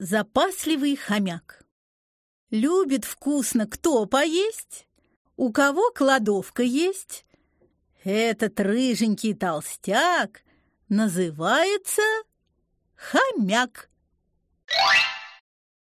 Запасливый хомяк. Любит вкусно кто поесть? У кого кладовка есть? Этот рыженький толстяк называется хомяк.